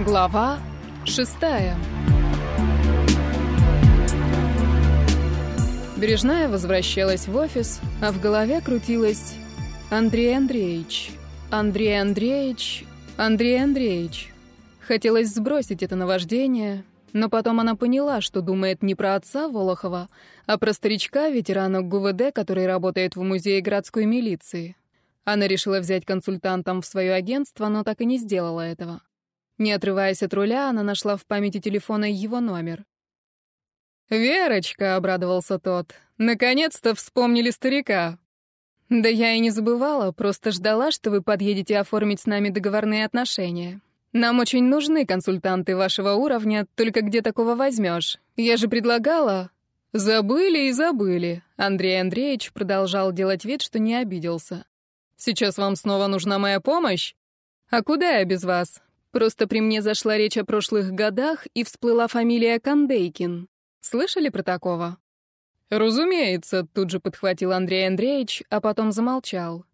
Глава шестая. Бережная возвращалась в офис, а в голове крутилась Андрей Андреевич, Андрей Андреевич, Андрей Андреевич. Хотелось сбросить это наваждение, но потом она поняла, что думает не про отца Волохова, а про старичка, ветерана ГУВД, который работает в музее городской милиции. Она решила взять консультантом в свое агентство, но так и не сделала этого. Не отрываясь от руля, она нашла в памяти телефона его номер. «Верочка», — обрадовался тот, — «наконец-то вспомнили старика». «Да я и не забывала, просто ждала, что вы подъедете оформить с нами договорные отношения. Нам очень нужны консультанты вашего уровня, только где такого возьмешь? Я же предлагала...» «Забыли и забыли», — Андрей Андреевич продолжал делать вид, что не обиделся. Сейчас вам снова нужна моя помощь? А куда я без вас? Просто при мне зашла речь о прошлых годах, и всплыла фамилия Кандейкин. Слышали про такого? Разумеется, тут же подхватил Андрей Андреевич, а потом замолчал.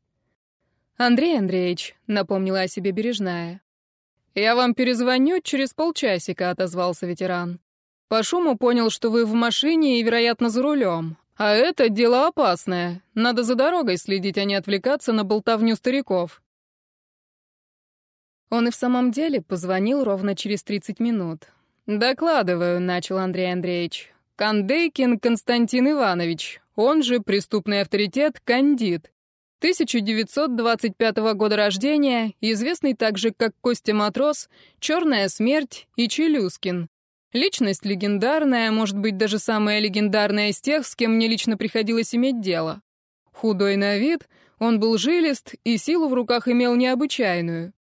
Андрей Андреевич, напомнила о себе Бережная. Я вам перезвоню через полчасика, отозвался ветеран. По шуму понял, что вы в машине и, вероятно, за рулем. А это дело опасное. Надо за дорогой следить, а не отвлекаться на болтовню стариков. Он и в самом деле позвонил ровно через 30 минут. «Докладываю», — начал Андрей Андреевич. «Кандейкин Константин Иванович, он же преступный авторитет Кандид. 1925 года рождения, известный также как Костя Матрос, Черная смерть и Челюскин. Личность легендарная, может быть, даже самая легендарная из тех, с кем мне лично приходилось иметь дело. Худой на вид, он был жилист и силу в руках имел необычайную.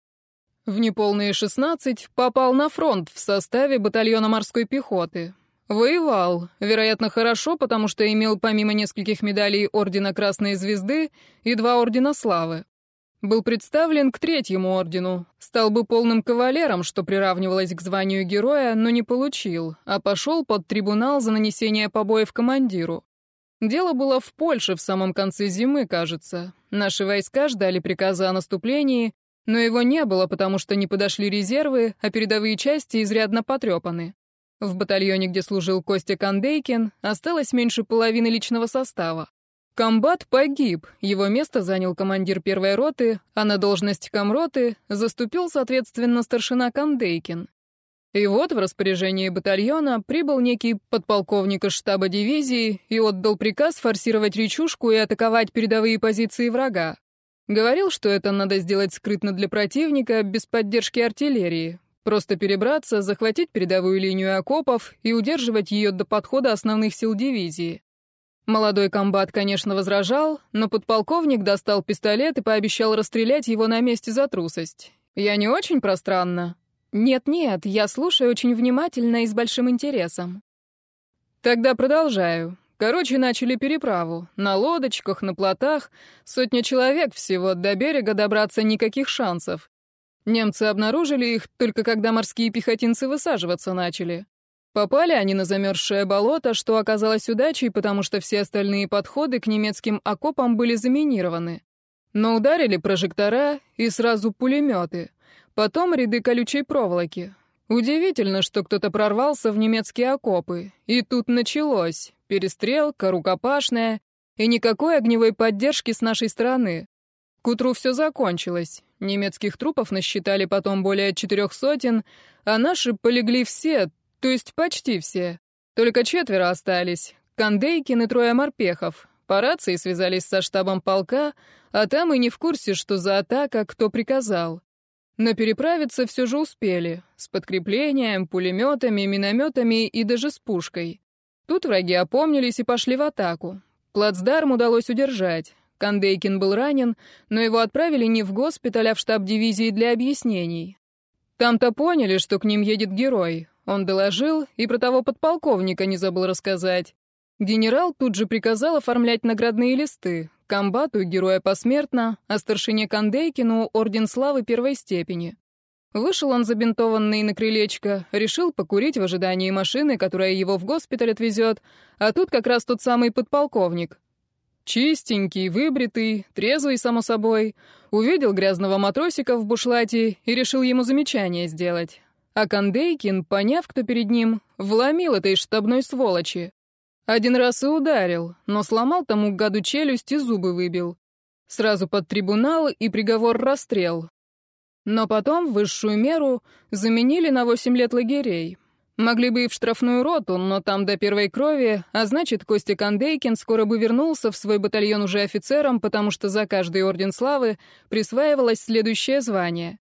В неполные 16 попал на фронт в составе батальона морской пехоты. Воевал, вероятно, хорошо, потому что имел помимо нескольких медалей Ордена Красной Звезды и два Ордена Славы. Был представлен к третьему ордену. Стал бы полным кавалером, что приравнивалось к званию героя, но не получил, а пошел под трибунал за нанесение побоев командиру. Дело было в Польше в самом конце зимы, кажется. Наши войска ждали приказа о наступлении, но его не было, потому что не подошли резервы, а передовые части изрядно потрепаны. В батальоне, где служил Костя Кандейкин, осталось меньше половины личного состава. Комбат погиб, его место занял командир первой роты, а на должность комроты заступил, соответственно, старшина Кандейкин. И вот в распоряжении батальона прибыл некий подполковник из штаба дивизии и отдал приказ форсировать речушку и атаковать передовые позиции врага. Говорил, что это надо сделать скрытно для противника, без поддержки артиллерии. Просто перебраться, захватить передовую линию окопов и удерживать ее до подхода основных сил дивизии. Молодой комбат, конечно, возражал, но подполковник достал пистолет и пообещал расстрелять его на месте за трусость. Я не очень пространно. Нет-нет, я слушаю очень внимательно и с большим интересом. Тогда продолжаю. Короче, начали переправу. На лодочках, на плотах. Сотня человек всего, до берега добраться никаких шансов. Немцы обнаружили их только когда морские пехотинцы высаживаться начали. Попали они на замерзшее болото, что оказалось удачей, потому что все остальные подходы к немецким окопам были заминированы. Но ударили прожектора и сразу пулеметы. Потом ряды колючей проволоки. Удивительно, что кто-то прорвался в немецкие окопы. И тут началось. Перестрелка, рукопашная. И никакой огневой поддержки с нашей стороны. К утру все закончилось. Немецких трупов насчитали потом более четырех сотен, а наши полегли все, то есть почти все. Только четверо остались. Кандейкин и трое морпехов. По рации связались со штабом полка, а там и не в курсе, что за атака, кто приказал. Но переправиться все же успели. С подкреплением, пулеметами, минометами и даже с пушкой. Тут враги опомнились и пошли в атаку. Плацдарм удалось удержать. Кандейкин был ранен, но его отправили не в госпиталь, а в штаб дивизии для объяснений. Там-то поняли, что к ним едет герой. Он доложил и про того подполковника не забыл рассказать. Генерал тут же приказал оформлять наградные листы. Комбату героя посмертно, а старшине Кандейкину орден славы первой степени. Вышел он забинтованный на крылечко, решил покурить в ожидании машины, которая его в госпиталь отвезет, а тут как раз тот самый подполковник. Чистенький, выбритый, трезвый, само собой. Увидел грязного матросика в бушлате и решил ему замечание сделать. А Кандейкин, поняв, кто перед ним, вломил этой штабной сволочи. Один раз и ударил, но сломал тому гаду челюсть и зубы выбил. Сразу под трибунал и приговор расстрел. Но потом высшую меру заменили на 8 лет лагерей. Могли бы и в штрафную роту, но там до первой крови, а значит, Костя Кандейкин скоро бы вернулся в свой батальон уже офицером, потому что за каждый орден славы присваивалось следующее звание.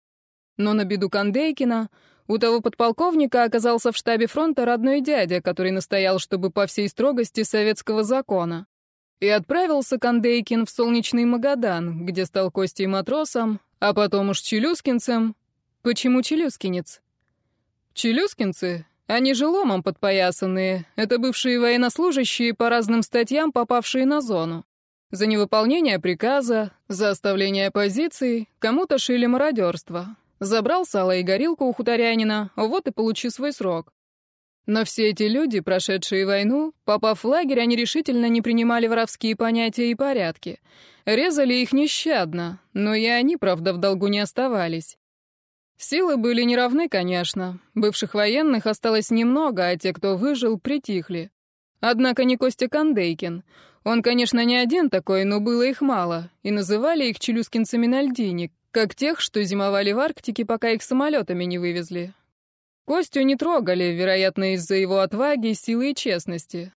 Но на беду Кандейкина у того подполковника оказался в штабе фронта родной дядя, который настоял, чтобы по всей строгости советского закона. И отправился Кандейкин в солнечный Магадан, где стал Костей матросом, а потом уж челюскинцем. Почему челюскинец? Челюскинцы? Они же ломом подпоясанные. Это бывшие военнослужащие по разным статьям, попавшие на зону. За невыполнение приказа, за оставление позиций, кому-то шили мародерство. Забрал сало и горилку у хуторянина, вот и получи свой срок. Но все эти люди, прошедшие войну, попав в лагерь, они решительно не принимали воровские понятия и порядки. Резали их нещадно, но и они, правда, в долгу не оставались. Силы были неравны, конечно. Бывших военных осталось немного, а те, кто выжил, притихли. Однако не Костя Кандейкин. Он, конечно, не один такой, но было их мало, и называли их челюскинцами на льдине, как тех, что зимовали в Арктике, пока их самолетами не вывезли. Костю не трогали, вероятно, из-за его отваги, силы и честности.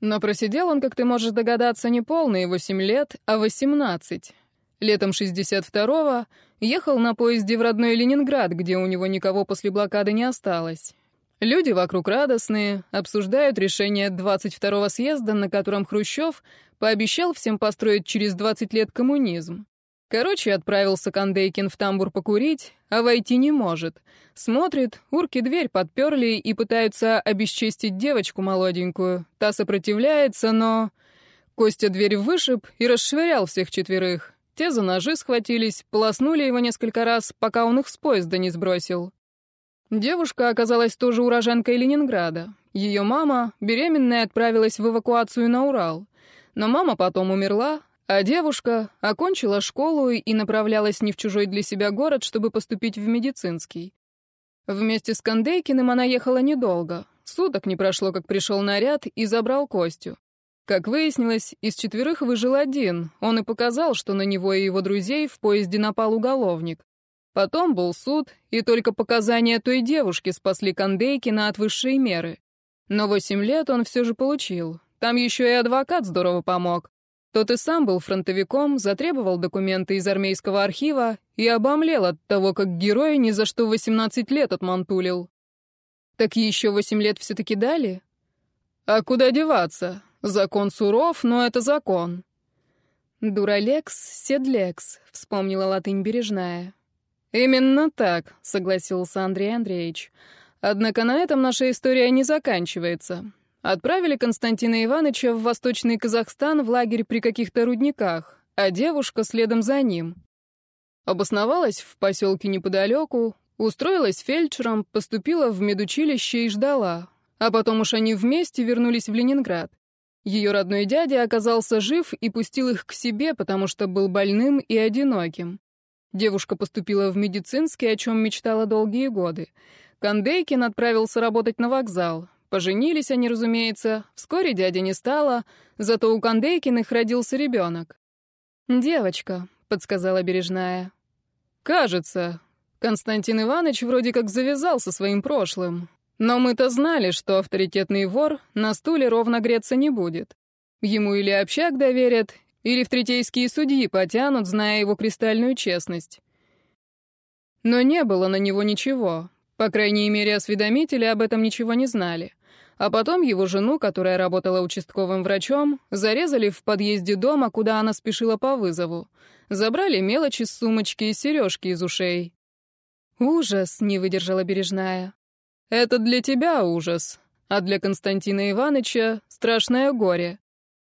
Но просидел он, как ты можешь догадаться, не полные восемь лет, а восемнадцать. Летом 62-го ехал на поезде в родной Ленинград, где у него никого после блокады не осталось. Люди вокруг радостные, обсуждают решение 22-го съезда, на котором Хрущев пообещал всем построить через 20 лет коммунизм. Короче, отправился Кандейкин в тамбур покурить, а войти не может. Смотрит, урки дверь подперли и пытаются обесчестить девочку молоденькую. Та сопротивляется, но... Костя дверь вышиб и расшвырял всех четверых. Те за ножи схватились, полоснули его несколько раз, пока он их с поезда не сбросил. Девушка оказалась тоже уроженкой Ленинграда. Ее мама, беременная, отправилась в эвакуацию на Урал. Но мама потом умерла, а девушка окончила школу и направлялась не в чужой для себя город, чтобы поступить в медицинский. Вместе с Кандейкиным она ехала недолго. Суток не прошло, как пришел наряд и забрал Костю. Как выяснилось, из четверых выжил один. Он и показал, что на него и его друзей в поезде напал уголовник. Потом был суд, и только показания той девушки спасли Кандейкина от высшей меры. Но восемь лет он все же получил. Там еще и адвокат здорово помог. Тот и сам был фронтовиком, затребовал документы из армейского архива и обомлел от того, как герой ни за что 18 лет отмантулил. Так еще 8 лет все-таки дали? А куда деваться? Закон суров, но это закон. «Дуралекс, седлекс», — вспомнила латынь бережная. «Именно так», — согласился Андрей Андреевич. «Однако на этом наша история не заканчивается. Отправили Константина Ивановича в Восточный Казахстан в лагерь при каких-то рудниках, а девушка следом за ним. Обосновалась в поселке неподалеку, устроилась фельдшером, поступила в медучилище и ждала. А потом уж они вместе вернулись в Ленинград. Ее родной дядя оказался жив и пустил их к себе, потому что был больным и одиноким. Девушка поступила в медицинский, о чем мечтала долгие годы. Кандейкин отправился работать на вокзал. Поженились они, разумеется. Вскоре дяди не стало, зато у Кандейкиных родился ребенок. «Девочка», — подсказала Бережная. «Кажется. Константин Иванович вроде как завязал со своим прошлым. Но мы-то знали, что авторитетный вор на стуле ровно греться не будет. Ему или общак доверят, или в третейские судьи потянут, зная его кристальную честность. Но не было на него ничего. По крайней мере, осведомители об этом ничего не знали. А потом его жену, которая работала участковым врачом, зарезали в подъезде дома, куда она спешила по вызову. Забрали мелочи с сумочки и сережки из ушей. «Ужас!» — не выдержала Бережная. «Это для тебя ужас, а для Константина Ивановича — страшное горе.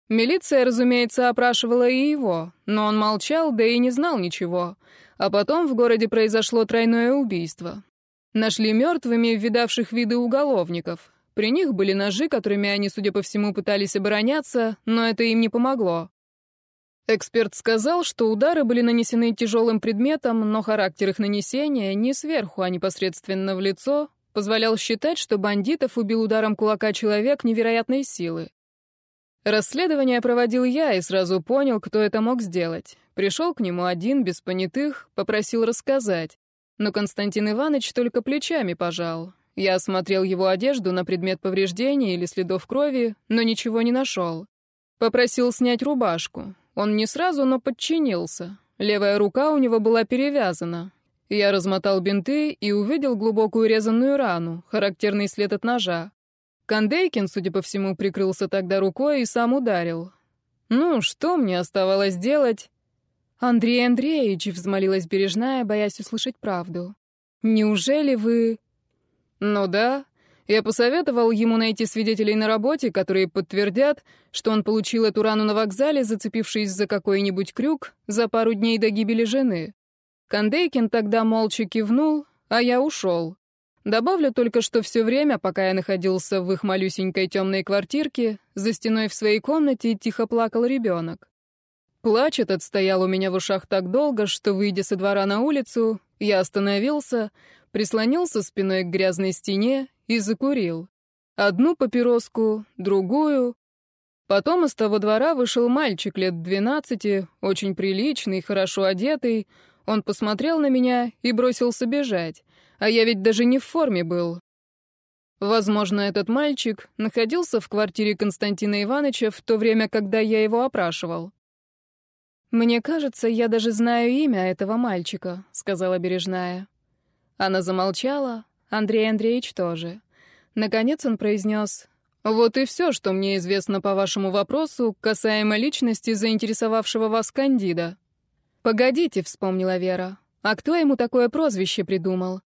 Милиция, разумеется, опрашивала и его, но он молчал, да и не знал ничего. А потом в городе произошло тройное убийство. Нашли мертвыми видавших виды уголовников. При них были ножи, которыми они, судя по всему, пытались обороняться, но это им не помогло. Эксперт сказал, что удары были нанесены тяжелым предметом, но характер их нанесения не сверху, а непосредственно в лицо, позволял считать, что бандитов убил ударом кулака человек невероятной силы. Расследование проводил я и сразу понял, кто это мог сделать. Пришел к нему один, без понятых, попросил рассказать. Но Константин Иванович только плечами пожал. Я осмотрел его одежду на предмет повреждений или следов крови, но ничего не нашел. Попросил снять рубашку. Он не сразу, но подчинился. Левая рука у него была перевязана. Я размотал бинты и увидел глубокую резанную рану, характерный след от ножа. Кандейкин, судя по всему, прикрылся тогда рукой и сам ударил. Ну, что мне оставалось делать? «Андрей Андреевич», — взмолилась Бережная, боясь услышать правду. «Неужели вы...» «Ну да. Я посоветовал ему найти свидетелей на работе, которые подтвердят, что он получил эту рану на вокзале, зацепившись за какой-нибудь крюк за пару дней до гибели жены. Кандейкин тогда молча кивнул, а я ушел. Добавлю только, что все время, пока я находился в их малюсенькой темной квартирке, за стеной в своей комнате тихо плакал ребенок. Плач этот стоял у меня в ушах так долго, что, выйдя со двора на улицу, я остановился, прислонился спиной к грязной стене и закурил. Одну папироску, другую. Потом из того двора вышел мальчик лет двенадцати, очень приличный, хорошо одетый. Он посмотрел на меня и бросился бежать. А я ведь даже не в форме был. Возможно, этот мальчик находился в квартире Константина Ивановича в то время, когда я его опрашивал. «Мне кажется, я даже знаю имя этого мальчика», — сказала Бережная. Она замолчала, Андрей Андреевич тоже. Наконец он произнес, «Вот и все, что мне известно по вашему вопросу, касаемо личности заинтересовавшего вас кандида». «Погодите», — вспомнила Вера, «а кто ему такое прозвище придумал?»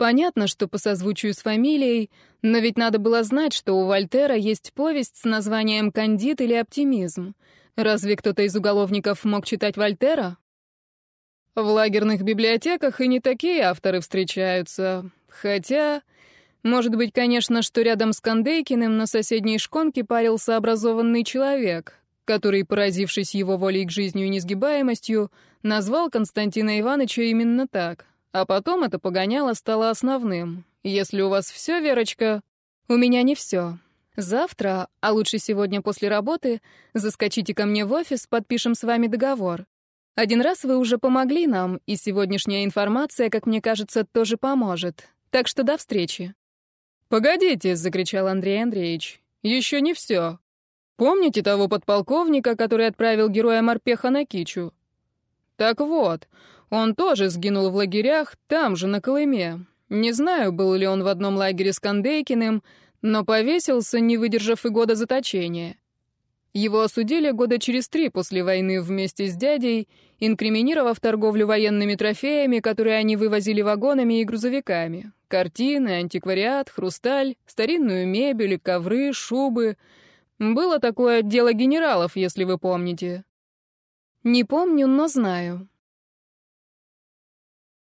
Понятно, что по созвучию с фамилией, но ведь надо было знать, что у Вольтера есть повесть с названием «Кандид» или «Оптимизм». Разве кто-то из уголовников мог читать Вольтера? В лагерных библиотеках и не такие авторы встречаются. Хотя, может быть, конечно, что рядом с Кандейкиным на соседней шконке парился образованный человек, который, поразившись его волей к жизни и несгибаемостью, назвал Константина Ивановича именно так. А потом это погоняло стало основным. Если у вас все, Верочка, у меня не все. Завтра, а лучше сегодня после работы, заскочите ко мне в офис, подпишем с вами договор. Один раз вы уже помогли нам, и сегодняшняя информация, как мне кажется, тоже поможет. Так что до встречи. «Погодите», — закричал Андрей Андреевич, — «еще не все. Помните того подполковника, который отправил героя Морпеха на Кичу? Так вот, он тоже сгинул в лагерях, там же, на Колыме. Не знаю, был ли он в одном лагере с Кандейкиным, но повесился, не выдержав и года заточения. Его осудили года через три после войны вместе с дядей, инкриминировав торговлю военными трофеями, которые они вывозили вагонами и грузовиками. Картины, антиквариат, хрусталь, старинную мебель, ковры, шубы. Было такое дело генералов, если вы помните. Не помню, но знаю.